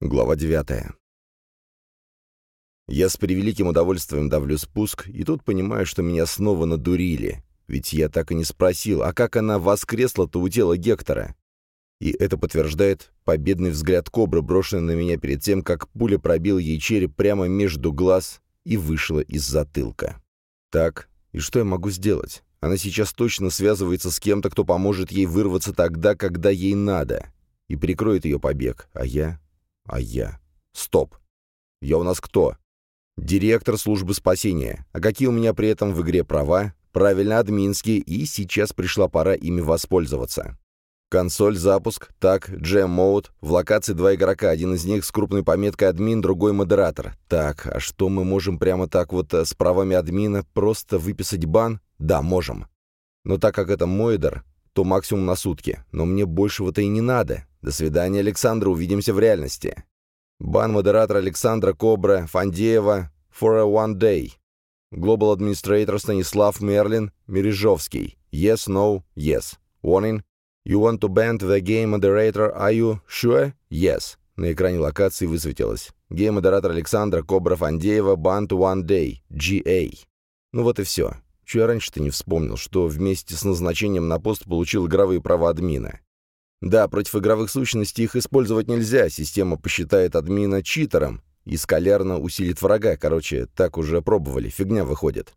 Глава 9. Я с превеликим удовольствием давлю спуск, и тут понимаю, что меня снова надурили. Ведь я так и не спросил, а как она воскресла-то у тела Гектора? И это подтверждает победный взгляд кобры, брошенный на меня перед тем, как пуля пробила ей череп прямо между глаз и вышла из затылка. Так, и что я могу сделать? Она сейчас точно связывается с кем-то, кто поможет ей вырваться тогда, когда ей надо, и прикроет ее побег, а я а я... Стоп. Я у нас кто? Директор службы спасения. А какие у меня при этом в игре права? Правильно, админские, и сейчас пришла пора ими воспользоваться. Консоль, запуск, так, Mode, в локации два игрока, один из них с крупной пометкой админ, другой модератор. Так, а что мы можем прямо так вот э, с правами админа просто выписать бан? Да, можем. Но так как это модер, то максимум на сутки. Но мне большего-то и не надо. До свидания, Александра, увидимся в реальности. Ban moderator Александра Кобра, Фандеева, for a one day. Global Administrator Станислав Мерлин, Мережовский. Yes, no, yes. Warning. You want to ban the game moderator, are you sure? Yes. На экране локации высветилось. Game moderator Александра Кобра Фандеева, banned one day, GA. Ну вот и все. Чего я раньше-то не вспомнил, что вместе с назначением на пост получил игровые права админа. Да, против игровых сущностей их использовать нельзя, система посчитает админа читером и скалярно усилит врага, короче, так уже пробовали, фигня выходит.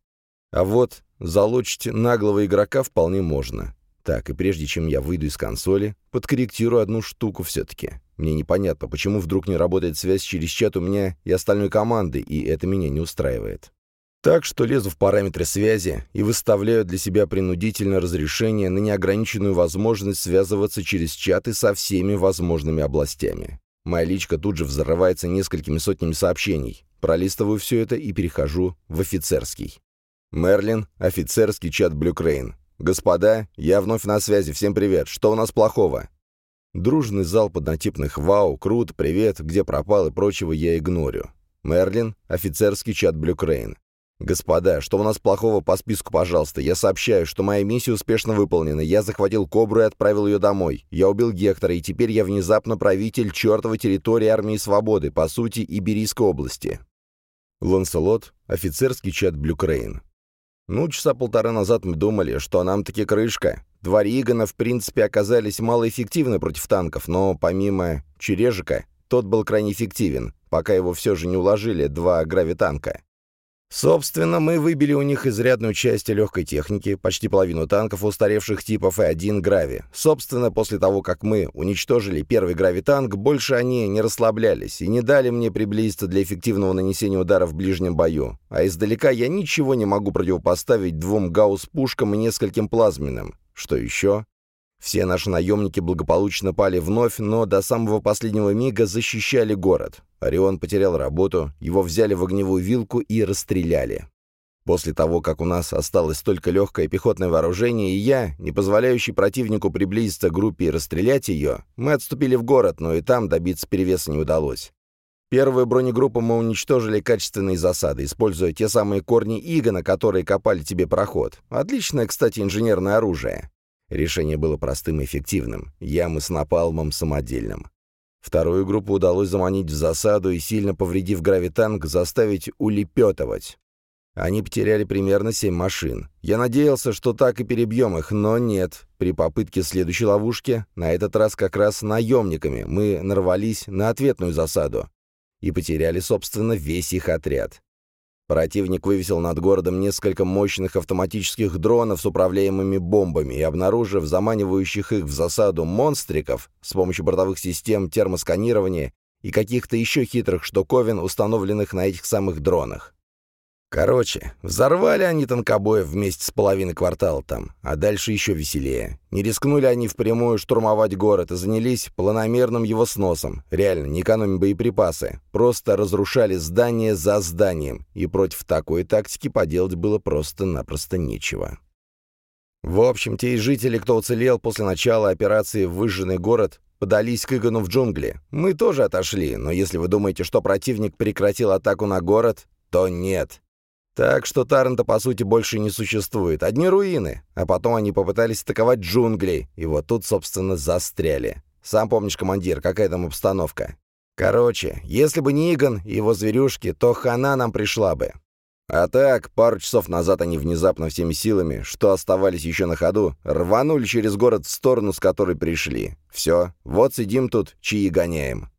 А вот залочить наглого игрока вполне можно. Так, и прежде чем я выйду из консоли, подкорректирую одну штуку все-таки. Мне непонятно, почему вдруг не работает связь через чат у меня и остальной команды, и это меня не устраивает. Так что лезу в параметры связи и выставляю для себя принудительное разрешение на неограниченную возможность связываться через чаты со всеми возможными областями. Моя личка тут же взрывается несколькими сотнями сообщений. Пролистываю все это и перехожу в офицерский. Мерлин, офицерский чат Блюкрейн. «Господа, я вновь на связи, всем привет. Что у нас плохого?» Дружный залп однотипных «Вау», «Круто», «Привет», «Где пропал» и прочего я игнорю. Мерлин, офицерский чат Блюкрейн. «Господа, что у нас плохого по списку, пожалуйста? Я сообщаю, что моя миссия успешно выполнена. Я захватил Кобру и отправил ее домой. Я убил Гектора, и теперь я внезапно правитель чертовой территории Армии Свободы, по сути, Иберийской области». Ланселот, офицерский чат Блюкрейн. Ну, часа полтора назад мы думали, что нам таки крышка. Два Ригана, в принципе, оказались малоэффективны против танков, но помимо Чережика, тот был крайне эффективен, пока его все же не уложили два гравитанка. Собственно, мы выбили у них изрядную часть легкой техники, почти половину танков устаревших типов и один Грави. Собственно, после того, как мы уничтожили первый Грави-танк, больше они не расслаблялись и не дали мне приблизиться для эффективного нанесения удара в ближнем бою. А издалека я ничего не могу противопоставить двум гаусс-пушкам и нескольким плазменным. Что еще? Все наши наемники благополучно пали вновь, но до самого последнего мига защищали город. Орион потерял работу, его взяли в огневую вилку и расстреляли. После того, как у нас осталось только легкое пехотное вооружение, и я, не позволяющий противнику приблизиться к группе и расстрелять ее, мы отступили в город, но и там добиться перевеса не удалось. Первую бронегруппу мы уничтожили качественные засады, используя те самые корни Игона, которые копали тебе проход. Отличное, кстати, инженерное оружие. Решение было простым и эффективным. Ямы с напалмом самодельным. Вторую группу удалось заманить в засаду и, сильно повредив гравитанк, заставить улепетывать. Они потеряли примерно семь машин. Я надеялся, что так и перебьем их, но нет. При попытке следующей ловушки, на этот раз как раз наемниками, мы нарвались на ответную засаду и потеряли, собственно, весь их отряд. Противник вывесил над городом несколько мощных автоматических дронов с управляемыми бомбами и, обнаружив заманивающих их в засаду монстриков с помощью бортовых систем термосканирования и каких-то еще хитрых штуковин, установленных на этих самых дронах. Короче, взорвали они танкобоев вместе с половиной квартала там, а дальше еще веселее. Не рискнули они впрямую штурмовать город и занялись планомерным его сносом. Реально, не экономя боеприпасы. Просто разрушали здание за зданием, и против такой тактики поделать было просто-напросто нечего. В общем, те жители, кто уцелел после начала операции «Выжженный город», подались к Игону в джунгли. Мы тоже отошли, но если вы думаете, что противник прекратил атаку на город, то нет. Так что Таррента, по сути, больше не существует. Одни руины. А потом они попытались атаковать джунгли, и вот тут, собственно, застряли. Сам помнишь, командир, какая там обстановка? Короче, если бы не Игон и его зверюшки, то хана нам пришла бы. А так, пару часов назад они внезапно всеми силами, что оставались еще на ходу, рванули через город в сторону, с которой пришли. Все, вот сидим тут, чьи гоняем.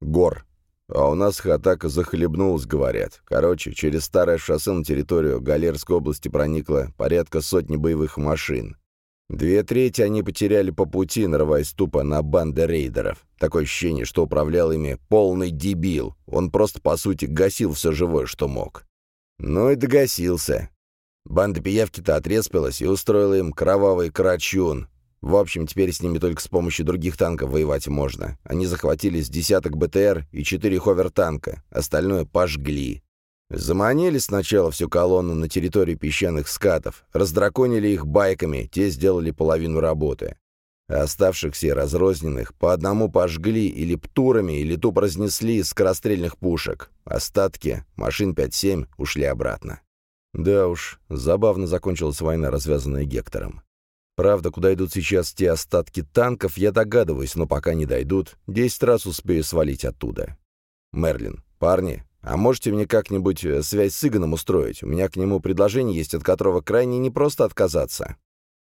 Гор. А у нас атака захлебнулась, говорят. Короче, через старое шоссе на территорию Галерской области проникло порядка сотни боевых машин. Две трети они потеряли по пути, нарываясь тупо на банды рейдеров. Такое ощущение, что управлял ими полный дебил. Он просто, по сути, гасил все живое, что мог. Ну и догасился. Банда пиявки-то отреспилась и устроила им кровавый крачун. В общем, теперь с ними только с помощью других танков воевать можно. Они захватили с десяток БТР и четыре ховер-танка. Остальное пожгли. Заманили сначала всю колонну на территорию песчаных скатов, раздраконили их байками, те сделали половину работы. А оставшихся разрозненных по одному пожгли или птурами, или тупо разнесли из скорострельных пушек. Остатки, машин 5-7, ушли обратно. Да уж, забавно закончилась война, развязанная Гектором. Правда, куда идут сейчас те остатки танков, я догадываюсь, но пока не дойдут, десять раз успею свалить оттуда. Мерлин, парни, а можете мне как-нибудь э, связь с Игоном устроить? У меня к нему предложение есть, от которого крайне непросто отказаться».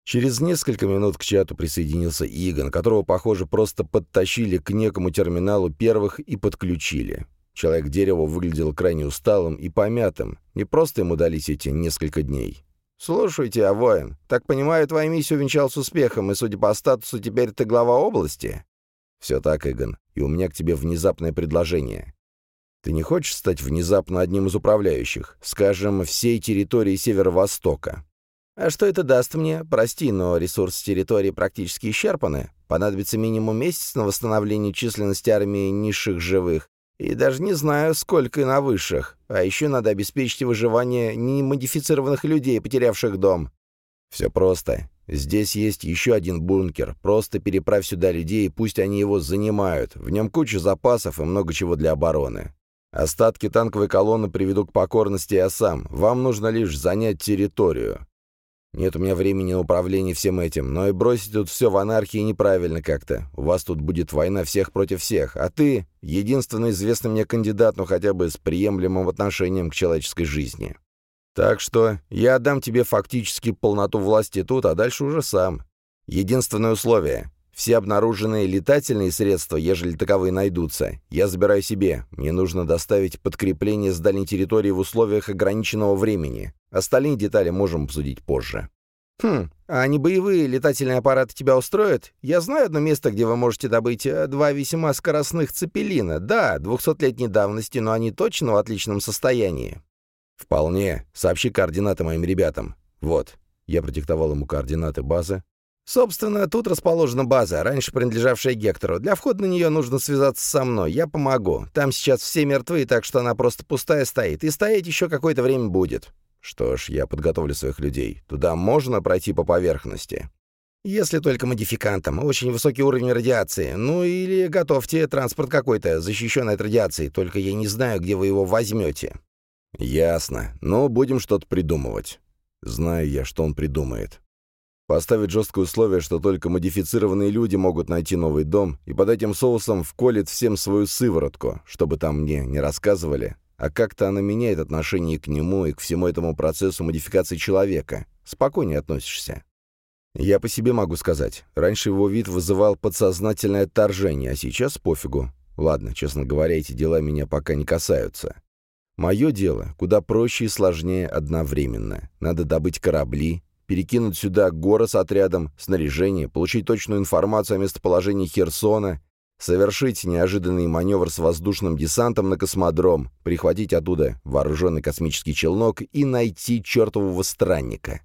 Через несколько минут к чату присоединился Игон, которого, похоже, просто подтащили к некому терминалу первых и подключили. Человек-дерево выглядел крайне усталым и помятым. Не просто ему дались эти несколько дней. «Слушайте, а воин, так понимаю, твоя миссия увенчалась успехом, и, судя по статусу, теперь ты глава области?» «Все так, Игон, и у меня к тебе внезапное предложение. Ты не хочешь стать внезапно одним из управляющих, скажем, всей территории Северо-Востока? А что это даст мне? Прости, но ресурсы территории практически исчерпаны. Понадобится минимум месяц на восстановление численности армии низших живых. И даже не знаю, сколько на высших. А еще надо обеспечить выживание немодифицированных людей, потерявших дом. Все просто. Здесь есть еще один бункер. Просто переправь сюда людей, пусть они его занимают. В нем куча запасов и много чего для обороны. Остатки танковой колонны приведу к покорности я сам. Вам нужно лишь занять территорию. Нет у меня времени на управление всем этим, но и бросить тут все в анархии неправильно как-то. У вас тут будет война всех против всех, а ты — единственный известный мне кандидат, но хотя бы с приемлемым отношением к человеческой жизни. Так что я отдам тебе фактически полноту власти тут, а дальше уже сам. Единственное условие все обнаруженные летательные средства, ежели таковые найдутся, я забираю себе. Мне нужно доставить подкрепление с дальней территории в условиях ограниченного времени. Остальные детали можем обсудить позже. «Хм, а не боевые летательные аппараты тебя устроят? Я знаю одно место, где вы можете добыть э, два весьма скоростных цепелина. Да, двухсотлетней давности, но они точно в отличном состоянии». «Вполне. Сообщи координаты моим ребятам. Вот». Я продиктовал ему координаты базы, Собственно, тут расположена база, раньше принадлежавшая Гектору. Для входа на нее нужно связаться со мной, я помогу. Там сейчас все мертвы, так что она просто пустая стоит, и стоять еще какое-то время будет. Что ж, я подготовлю своих людей. Туда можно пройти по поверхности. Если только модификантам. Очень высокий уровень радиации. Ну или готовьте транспорт какой-то, защищенный от радиации, только я не знаю, где вы его возьмете. Ясно. Но будем что-то придумывать. Знаю я, что он придумает. Поставить жесткое условие, что только модифицированные люди могут найти новый дом, и под этим соусом вколет всем свою сыворотку, чтобы там мне не рассказывали, а как-то она меняет отношение к нему и к всему этому процессу модификации человека. Спокойнее относишься. Я по себе могу сказать. Раньше его вид вызывал подсознательное отторжение, а сейчас пофигу. Ладно, честно говоря, эти дела меня пока не касаются. Мое дело куда проще и сложнее одновременно. Надо добыть корабли, перекинуть сюда горы с отрядом, снаряжение, получить точную информацию о местоположении Херсона, совершить неожиданный маневр с воздушным десантом на космодром, прихватить оттуда вооруженный космический челнок и найти чертового странника.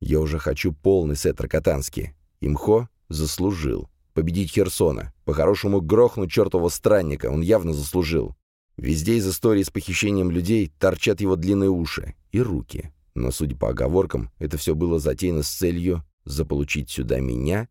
Я уже хочу полный сет Рокотански. Имхо заслужил. Победить Херсона. По-хорошему грохнуть чертового странника. Он явно заслужил. Везде из истории с похищением людей торчат его длинные уши и руки. Но, судя по оговоркам, это все было затеяно с целью заполучить сюда меня.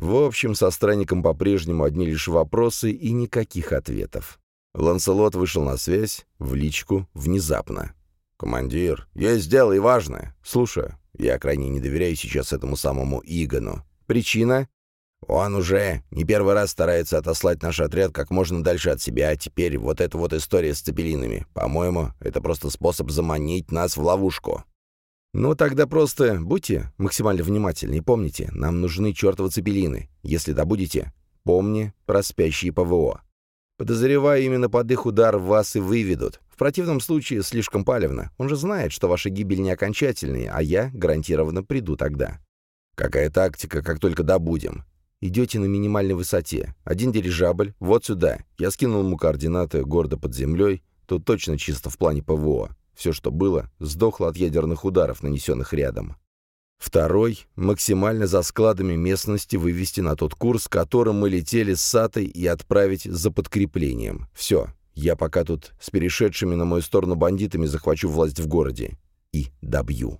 В общем, со странником по-прежнему одни лишь вопросы и никаких ответов. Ланселот вышел на связь, в личку, внезапно. «Командир, есть дело и важное. Слушаю. Я крайне не доверяю сейчас этому самому Игону. Причина? Он уже не первый раз старается отослать наш отряд как можно дальше от себя, а теперь вот эта вот история с цепелинами. По-моему, это просто способ заманить нас в ловушку. Ну, тогда просто будьте максимально внимательны и помните, нам нужны чертовы цепелины. Если добудете, помни про спящие ПВО. Подозреваю, именно под их удар вас и выведут. В противном случае слишком палевно. Он же знает, что ваша гибель не окончательная, а я гарантированно приду тогда. Какая тактика, как только добудем? Идете на минимальной высоте. Один дирижабль, вот сюда. Я скинул ему координаты города под землей. Тут точно чисто в плане ПВО. Все, что было, сдохло от ядерных ударов, нанесенных рядом. Второй — максимально за складами местности вывести на тот курс, которым мы летели с Сатой и отправить за подкреплением. Все, я пока тут с перешедшими на мою сторону бандитами захвачу власть в городе. И добью.